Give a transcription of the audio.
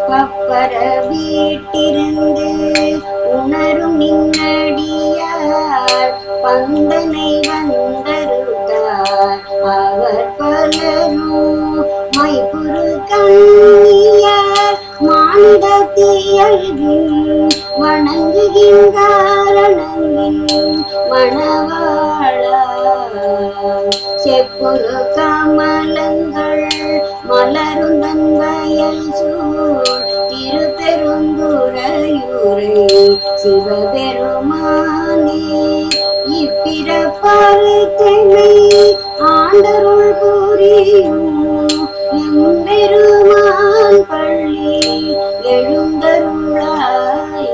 பப்பர வீட்டிருந்து உணரும் நின்னடியார் பந்தனை வந்தருட்டார் அவர் பலரும் மைபுரு கண்ணியார் மானிடத்தியல்கின் வணங்குகின்றாரணங்கின் மணவாழ செப்புரு கமல அருளே சிவபெருமானே இப்பிறப்பார்த்தனை ஆண்டருள் புரியும் எம்பெருமான் பள்ளி எழுந்தருளாயே.